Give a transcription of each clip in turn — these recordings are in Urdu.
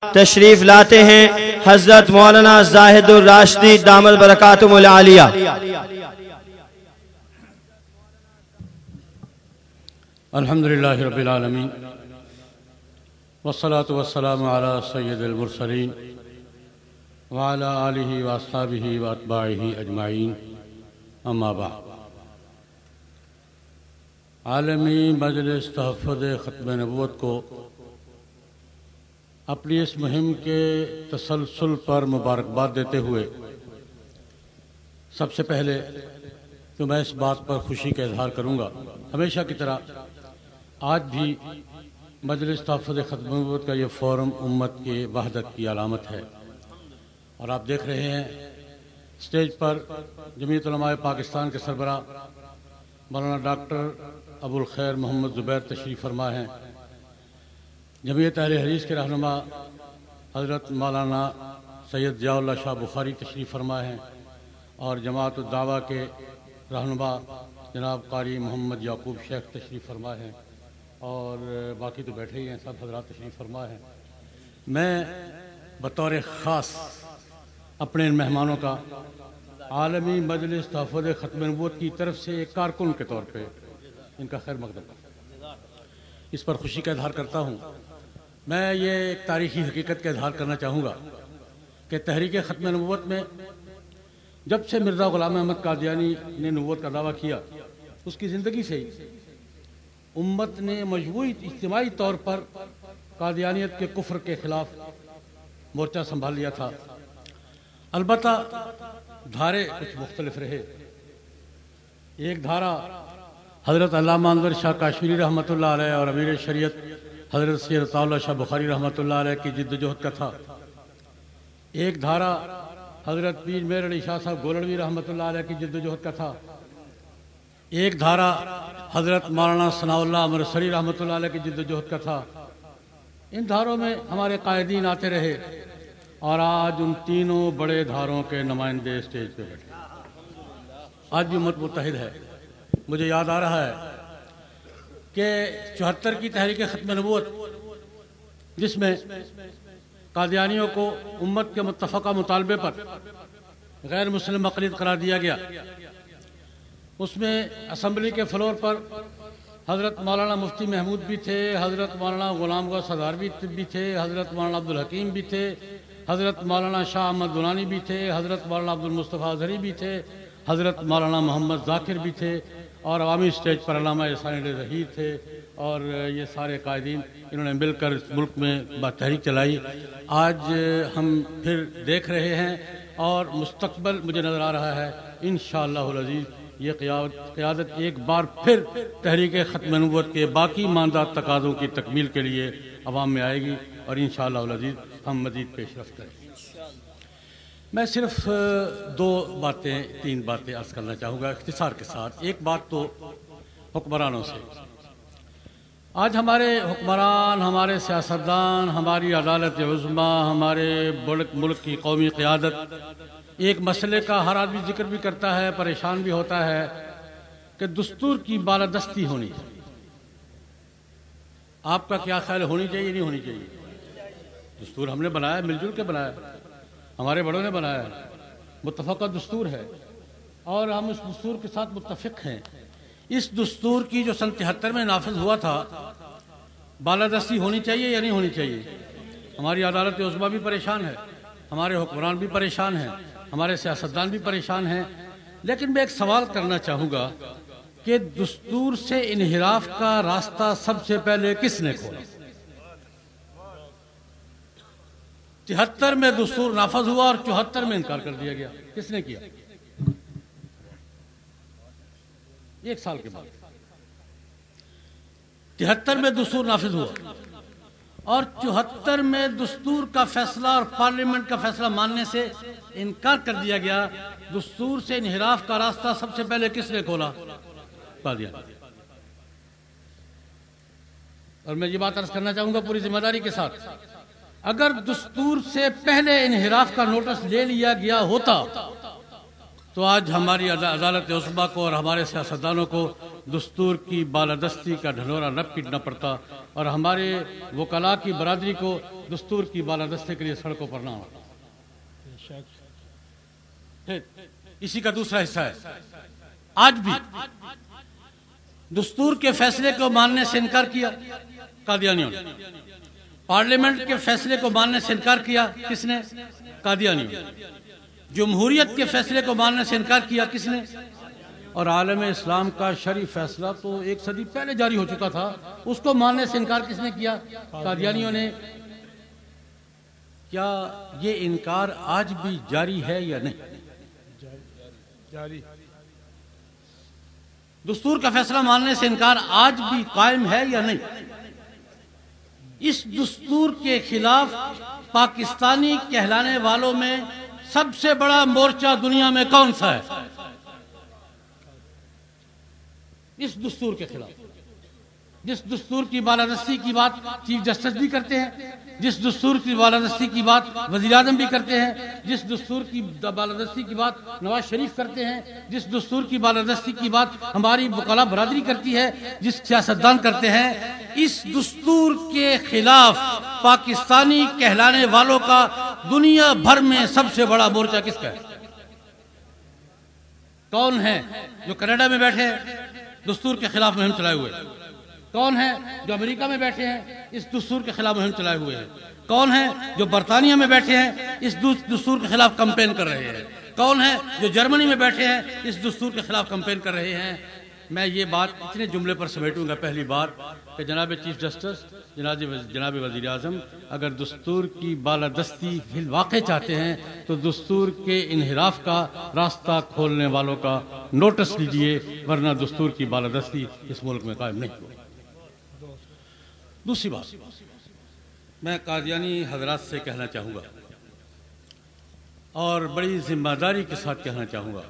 تشریف لاتے ہیں حضرت مولانا زاہد الراشدی دامل برکاتم العالیہ۔ الحمد للہ رب العالمین۔ والصلاة والسلام على سید المرسلین۔ وعلى آلہ واصحابہ واتباعہ اجمعین۔ اما بعد۔ عالمی مجلس تحفظ ختم نبوت کو اپنی اس مہم کے تسلسل پر مبارکباد دیتے ہوئے، سب سے پہلے تو میں اس بات پر خوشی کا اظہار کروں گا۔ ہمیشہ کی طرح، آج بھی مجلس تحفظ ختم کا یہ فورم امت کی وحدت کی علامت ہے۔ اور آپ دیکھ رہے ہیں، اسٹیج پر جمیعت علماء پاکستان کے سربراہ مولانا ڈاکٹر ابو الخیر محمد زبیر تشریف فرما ہیں۔ جمعیت اہل حدیث کے رہنما حضرت مولانا سید ضیاء اللہ شاہ بخاری تشریف فرما ہیں اور جماعت الدعوہ کے رہنما جناب قاری محمد یعقوب شیخ تشریف فرما ہیں اور باقی تو بیٹھے ہی ہیں، سب حضرات تشریف فرما ہیں۔ میں بطور خاص اپنے ان مہمانوں کا عالمی مجلس تحفظ ختم نبوت کی طرف سے ایک کارکن کے طور پہ ان کا خیر مقدم۔ اس پر خوشی کا اظہار کرتا ہوں میں یہ ایک تاریخی حقیقت کا اظہار کرنا چاہوں گا کہ تحریک ختم نبوت میں جب سے مرزا غلام احمد قادیانی نے نبوت کا دعویٰ کیا، اس کی زندگی سے ہی امت نے مجموعی اجتماعی طور پر قادیانیت کے کفر کے خلاف مورچہ سنبھال لیا تھا۔ البتہ دھارے کچھ مختلف رہے۔ ایک دھارا حضرت علامہ انور شاہ کاشمیری رحمۃ اللہ علیہ اور امیر شریعت حضرت سید اللہ شاہ بخاری رحمۃ اللہ علیہ کی جد جہد کا تھا۔ ایک دھارا حضرت پیر میر علی شاہ صاحب گولڑوی رحمۃ اللہ علیہ کی جد جہد کا تھا۔ ایک دھارا حضرت مولانا ثناء اللہ امرسری رحمۃ اللہ علیہ کی جد جہد کا تھا۔ ان دھاروں میں ہمارے قائدین آتے رہے اور آج ان تینوں بڑے دھاروں کے نمائندے اسٹیج پہ بیٹھے۔ آج بھی مت متحد ہے۔ مجھے یاد آ رہا ہے کہ چوہتر کی تحریک ختم نبوت، جس میں قادیانیوں کو امت کے متفقہ مطالبے پر غیر مسلم اقلیت قرار دیا گیا۔ اس میں اسمبلی کے فلور پر حضرت مولانا مفتی محمود بھی تھے، حضرت مولانا غلام گو صدار بھی تھے حضرت مولانا عبدالحکیم بھی تھے، حضرت مولانا شاہ احمد دولانی بھی تھے، حضرت مولانا عبد المصطفیٰ اظہری بھی تھے، حضرت مولانا محمد ذاکر بھی تھے۔ اور عوامی اسٹیج پر علامہ احسان ظہیر تھے اور یہ سارے قائدین انہوں نے مل کر ملک میں تحریک چلائی۔ آج ہم پھر دیکھ رہے ہیں اور مستقبل مجھے نظر آ رہا ہے۔ انشاءاللہ العزیز، یہ قیادت ایک بار پھر تحریک ختم نبوت کے باقی ماندہ تقاضوں کی تکمیل کے لیے عوام میں آئے گی اور انشاءاللہ العزیز ہم مزید پیش رفت کریں۔ میں صرف دو باتیں، تین باتیں عرض کرنا چاہوں گا اختصار کے ساتھ۔ ایک بات تو حکمرانوں سے۔ آج ہمارے حکمران، ہمارے سیاستدان، ہماری عدالت عظمہ ہمارے ملک کی قومی قیادت ایک مسئلے کا ہر آدمی ذکر بھی کرتا ہے، پریشان بھی ہوتا ہے کہ دستور کی بالادستی ہونی چاہیے۔ آپ کا کیا خیال ہونی چاہیے نہیں ہونی چاہیے؟ دستور ہم نے بنایا، مل جل کے بنایا۔ ہمارے بڑوں نے بنایا ہے۔ متفقہ دستور ہے۔ اور ہم اس دستور کے ساتھ متفق ہیں۔ اس دستور کی جو سن تہتر میں نافذ ہوا تھا، بالادستی ہونی چاہیے یا نہیں ہونی چاہیے؟ ہماری عدالت عظمہ بھی پریشان ہے، ہمارے حکمران بھی پریشان ہیں، ہمارے سیاستدان بھی پریشان ہیں۔ لیکن میں ایک سوال کرنا چاہوں گا کہ دستور سے انحراف کا راستہ سب سے پہلے کس نے کھولا؟ تہتر میں دستور نافذ ہوا اور چوہتر میں انکار کر دیا گیا۔ کس نے کیا؟ ایک سال کے بعد۔ تہتر میں دستور نافذ ہوا۔ اور چوہتر میں دستور کا فیصلہ اور پارلیمنٹ کا فیصلہ ماننے سے انکار کر دیا گیا۔ دستور سے انحراف کا راستہ سب سے پہلے کس نے کھولا؟ دیا۔ اور میں یہ بات عرض کرنا چاہوں گا پوری ذمہ داری کے ساتھ۔ اگر دستور سے پہلے انحراف کا نوٹس لے لیا گیا ہوتا، تو آج ہماری عدالت عصبہ کو اور ہمارے سیاستدانوں کو دستور کی بالادستی کا ڈھنورا نہ پیٹنا پڑتا اور ہمارے وکلاء کی برادری کو دستور کی بالادستی کے لیے سڑکوں پر نہ آنا۔ اسی کا دوسرا حصہ ہے۔ آج بھی دستور کے فیصلے کو ماننے سے انکار کیا۔ قادیانیوں نے۔ پارلیمنٹ کے فیصلے کو ماننے سے انکار کیا کس نے؟ قادیانیوں جمہوریت کے فیصلے کو ماننے سے انکار کیا کس نے؟ اور عالم اسلام کا شرعی فیصلہ تو ایک صدی پہلے جاری ہو چکا تھا۔ اس کو ماننے سے انکار کس نے کیا؟ قادیانیوں نے۔ کیا یہ انکار آج بھی جاری ہے یا نہیں؟ جاری دستور کا فیصلہ ماننے سے انکار آج بھی قائم ہے یا نہیں؟ اس دستور کے خلاف پاکستانی کہلانے والوں میں سب سے بڑا مورچہ دنیا میں کون سا ہے؟ اس دستور کے خلاف۔ جس دستور کی بالادستی کی بات چیف جسٹس بھی کرتے ہیں، جس دستور کی بالادستی کی بات وزیر اعظم بھی کرتے ہیں، جس دستور کی بالادستی کی بات نواز شریف کرتے ہیں، جس دستور کی بالادستی کی بات ہماری وکلا برادری کرتی ہے، جس سیاستدان کرتے ہیں، اس دستور کے خلاف پاکستانی کہلانے والوں کا دنیا بھر میں سب سے بڑا مورچہ کس کا ہے؟ کون ہے جو کینیڈا میں بیٹھے، دستور کے خلاف مہم چلائے ہوئے؟ کون ہے جو امریکہ میں بیٹھے ہیں؟ اس دستور کے خلاف مہم چلائے ہوئے ہیں۔ کون ہے جو برطانیہ میں بیٹھے ہیں؟ اس دستور کے خلاف کمپین کر رہے ہیں۔ کون ہے جو جرمنی میں بیٹھے ہیں؟ اس دستور کے خلاف کمپین کر رہے ہیں۔ میں یہ بات اتنے جملے پر سمیٹوں گا پہلی بار کہ جناب چیف جسٹس، جناب وزیر اعظم، اگر دستور کی بالادستی فی الواقع چاہتے ہیں، تو دستور کے انحراف کا راستہ کھولنے والوں کا نوٹس لیجیے، ورنہ دستور کی بالادستی اس ملک میں قائم نہیں ہوگی۔ دوسری بات۔ میں قادیانی حضرات سے کہنا چاہوں گا اور بڑی ذمہ داری کے ساتھ کہنا چاہوں گا۔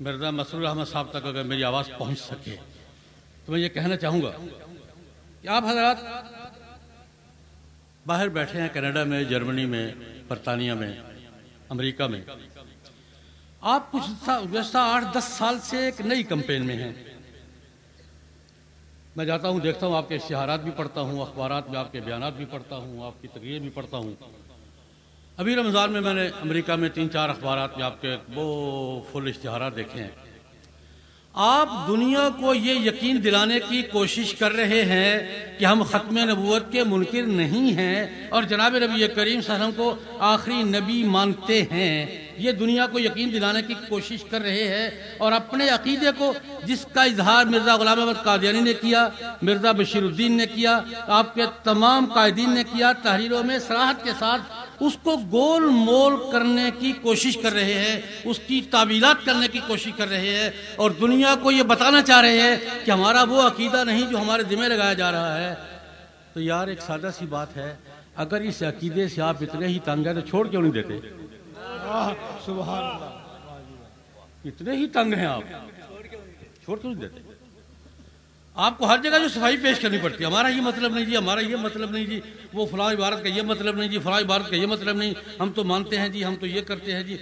مرزا مسرور احمد صاحب تک اگر میری آواز پہنچ سکے تو میں یہ کہنا چاہوں گا کہ آپ حضرات باہر بیٹھے ہیں کینیڈا میں، جرمنی میں، برطانیہ میں، امریکہ میں۔ آپ کچھ گزشتہ آٹھ دس سال سے ایک نئی کمپین میں ہیں۔ میں جاتا ہوں، دیکھتا ہوں، آپ کے اشتہارات بھی پڑھتا ہوں، اخبارات میں آپ کے بیانات بھی پڑھتا ہوں، آپ کی تقریر بھی پڑھتا ہوں۔ ابھی رمضان میں میں نے امریکہ میں تین چار اخبارات میں آپ کے وہ فل اشتہارات دیکھے ہیں۔ آپ دنیا کو یہ یقین دلانے کی کوشش کر رہے ہیں کہ ہم ختم نبوت کے منکر نہیں ہیں اور جناب نبی کریم صلی اللہ علیہ وسلم کو آخری نبی مانتے ہیں۔ یہ دنیا کو یقین دلانے کی کوشش کر رہے ہیں اور اپنے عقیدے کو جس کا اظہار مرزا غلام احمد قادیانی نے کیا، مرزا بشیر الدین نے کیا، آپ کے تمام قائدین نے کیا، تحریروں میں سراحت کے ساتھ اس کو گول مول کرنے کی کوشش کر رہے ہیں اس کی تعویلات کرنے کی کوشش کر رہے ہیں اور دنیا کو یہ بتانا چاہ رہے ہیں کہ ہمارا وہ عقیدہ نہیں جو ہمارے ذمہ لگایا جا رہا ہے۔ تو یار ایک سادہ سی بات ہے اگر اس عقیدے سے آپ اتنے ہی تنگ ہیں تو چھوڑ کیوں نہیں دیتے؟ اتنے ہی تنگ ہیں آپ چھوڑ کیوں نہیں دیتے؟ آپ کو ہر جگہ جو صفائی پیش کرنی پڑتی ہے، ہمارا یہ مطلب نہیں جی ہمارا یہ مطلب نہیں جی وہ فلاں عبارت کا یہ مطلب نہیں جی فلاں عبارت کا یہ مطلب نہیں، ہم تو مانتے ہیں جی ہم تو یہ کرتے ہیں جی۔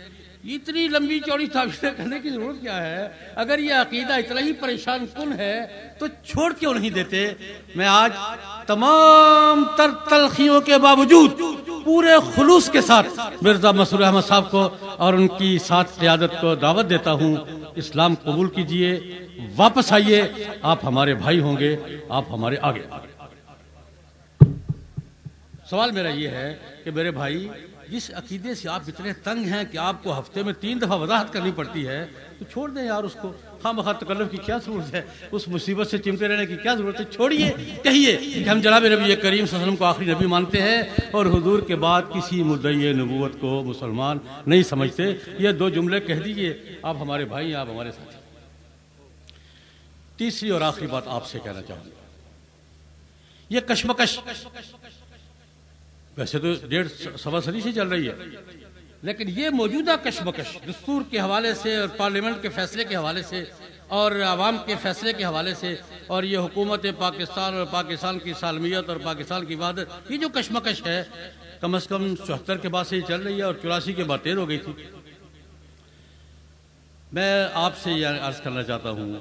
اتنی لمبی چوڑی تعبیریں کرنے کی ضرورت کیا ہے؟ اگر یہ عقیدہ اتنا ہی پریشان کن ہے، تو چھوڑ کیوں نہیں دیتے؟ میں آج تمام تر تلخیوں کے باوجود پورے خلوص کے ساتھ مرزا مسور احمد صاحب کو اور ان کی ساتھ قیادت کو دعوت دیتا ہوں۔ اسلام قبول کیجیے، واپس آئیے۔ آپ ہمارے بھائی ہوں گے، آپ ہمارے آگے۔ سوال میرا یہ ہے کہ میرے بھائی جس عقیدے سے آپ اتنے تنگ ہیں کہ آپ کو ہفتے میں تین دفعہ وضاحت کرنی پڑتی ہے، تو چھوڑ دیں یار اس کو۔ خواہ مخواہ تکلف کی کیا ضرورت ہے؟ اس مصیبت سے چمتے رہنے کی کیا ضرورت ہے؟ چھوڑیے، کہیے کہ ہم جناب نبی کریم صلی اللہ علیہ وسلم کو آخری نبی مانتے ہیں اور حضور کے بعد کسی مدعی نبوت کو مسلمان نہیں سمجھتے۔ یہ دو جملے کہہ دیجیے۔ آپ ہمارے بھائی ہیں، آپ ہمارے ساتھ تیسری اور آخری بات آپ سے کہنا چاہوں گا۔ یہ کشمکش۔ ویسے تو ڈیڑھ سوا صدی سے چل رہی ہے۔ لیکن یہ موجودہ کشمکش دستور کے حوالے سے اور پارلیمنٹ کے فیصلے کے حوالے سے اور عوام کے فیصلے کے حوالے سے اور یہ حکومت پاکستان اور پاکستان کی سالمیت اور پاکستان کی وحدت یہ جو کشمکش ہے، کم از کم چوہتر کے بعد سے ہی چل رہی ہے اور چوراسی کے بعد تیر ہو گئی تھی۔ میں آپ سے یہ عرض کرنا چاہتا ہوں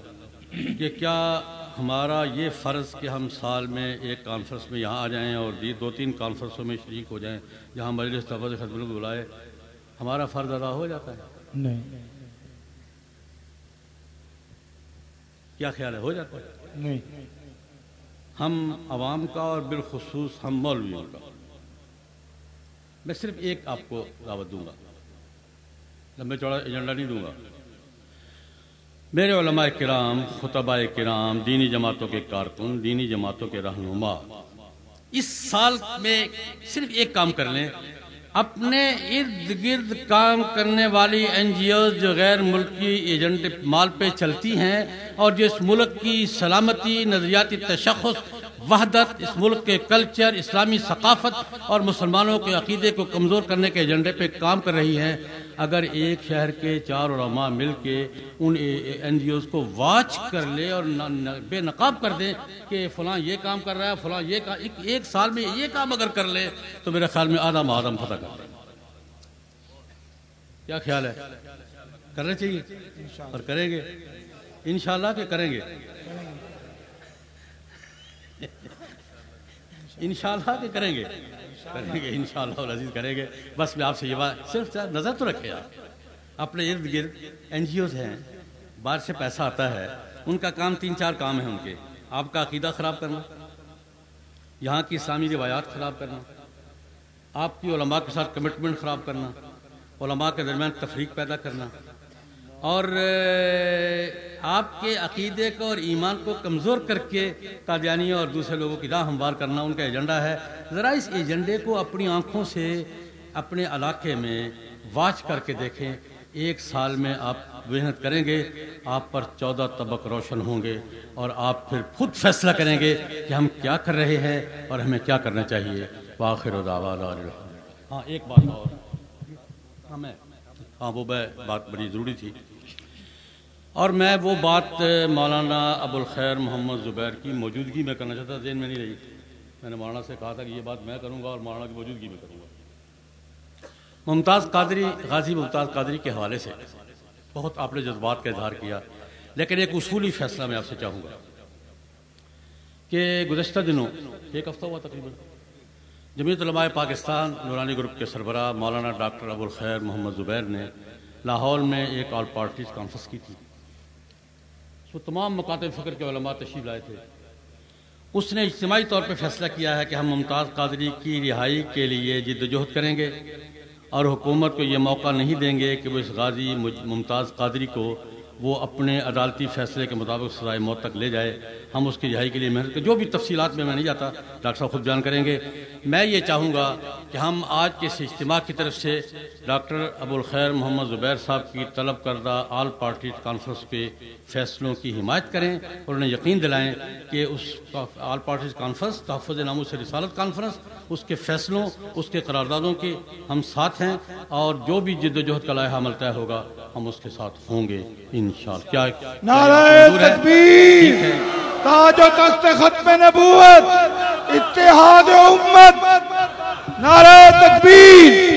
کہ کیا ہمارا یہ فرض کہ ہم سال میں ایک کانفرنس میں یہاں آ جائیں اور دو تین کانفرنسوں میں شریک ہو جائیں جہاں مجلس تفظ کو بلائے ہمارا فرض ادا ہو جاتا ہے؟ نہیں۔ کیا خیال ہے؟ ہو جاتا ہے؟ نہیں۔ ہم عوام کا اور بالخصوص ہم مولویوں کا۔ میں صرف ایک آپ کو دعوت دوں گا۔ لمبے چوڑا ایجنڈا نہیں دوں گا۔ میرے علماء کرام خطبہ کرام، دینی جماعتوں کے کارکن، دینی جماعتوں کے رہنما، اس سال میں صرف ایک کام کر لیں۔ اپنے ارد گرد کام کرنے والی این جی اوز جو غیر ملکی ایجنٹ مال پہ چلتی ہیں اور جو اس ملک کی سلامتی، نظریاتی تشخص، وحدت، اس ملک کے کلچر، اسلامی ثقافت اور مسلمانوں کے عقیدے کو کمزور کرنے کے ایجنڈے پہ کام کر رہی ہیں۔ اگر ایک شہر کے چار علماء مل کے ان این جی اوز کو واچ کر لے اور بے نقاب کر دیں کہ فلاں یہ کام کر رہا ہے، فلاں یہ کام ایک ایک سال میں یہ کام اگر کر لے تو میرے خیال میں آدم آدم فتح کر کیا خیال ہے؟ کرنا چاہیے؟ اور کریں گے؟ انشاءاللہ کہ کریں گے۔ انشاءاللہ کہ کریں گے۔ کریں گے، انشاءاللہ العزیز کریں گے۔ بس میں آپ سے یہ بات صرف نظر تو رکھے آپ۔ اپنے ارد گرد این جی اوز ہیں، باہر سے پیسہ آتا ہے۔ ان کا کام تین چار کام ہیں ان کے۔ آپ کا عقیدہ خراب کرنا، یہاں کی اسلامی روایات خراب کرنا، آپ کی علماء کے ساتھ کمٹمنٹ خراب کرنا، علماء کے درمیان تفریق پیدا کرنا۔ اور آپ کے عقیدے کو اور ایمان کو کمزور کر کے قادیانی اور دوسرے لوگوں کی راہ ہموار کرنا ان کا ایجنڈا ہے۔ ذرا اس ایجنڈے کو اپنی آنکھوں سے اپنے علاقے میں واچ کر کے دیکھیں۔ ایک سال میں آپ محنت کریں گے، آپ پر چودہ طبق روشن ہوں گے اور آپ پھر خود فیصلہ کریں گے کہ ہم کیا کر رہے ہیں اور ہمیں کیا کرنا چاہیے۔ واخر و ہاں ایک بات اور۔ ہاں میں ہاں وہ بات بڑی ضروری تھی۔ اور میں وہ بات مولانا ابو الخیر محمد زبیر کی موجودگی میں کرنا چاہتا ذہن میں نہیں رہی۔ میں نے مولانا سے کہا تھا کہ یہ بات میں کروں گا اور مولانا کی موجودگی میں کروں گا۔ ممتاز قادری، غازی ممتاز قادری کے حوالے سے بہت آپ نے جذبات کا اظہار کیا، لیکن ایک اصولی فیصلہ میں آپ سے چاہوں گا کہ گزشتہ دنوں، ایک ہفتہ ہوا تقریباً، جمعیت علماء پاکستان، نورانی گروپ کے سربراہ مولانا ڈاکٹر ابو الخیر محمد زبیر نے لاہور میں ایک آل پارٹیز کانفرنس کی تھی۔ وہ تمام مکاتب فکر کے علماء تشریف لائے تھے۔ اس نے اجتماعی طور پہ فیصلہ کیا ہے کہ ہم ممتاز قادری کی رہائی کے لیے جد وجہد کریں گے اور حکومت کو یہ موقع نہیں دیں گے کہ وہ اس غازی ممتاز قادری کو وہ اپنے عدالتی فیصلے کے مطابق سزائے موت تک لے جائے۔ ہم اس کی رہائی کے لیے محنت کریں۔ جو بھی تفصیلات میں میں نہیں جاتا ڈاکٹر صاحب خود بیان کریں گے۔ میں یہ چاہوں گا کہ ہم آج کے اس اجتماع کی طرف سے ڈاکٹر ابو الخیر محمد زبیر صاحب کی طلب کردہ آل پارٹی کانفرنس کے فیصلوں کی حمایت کریں اور انہیں یقین دلائیں کہ اس آل پارٹیز کانفرنس تحفظ ناموں سے رسالت کانفرنس اس کے فیصلوں اس کے قراردادوں کے ہم ساتھ ہیں اور جو بھی جد و جہد کا لائحہ عمل طے ہوگا ہم اس کے ساتھ ہوں گے انشاءاللہ۔ کیا نعرہ تکبیر! تاج و تخت ختم نبوت اتحاد امت نعرہ تکبیر۔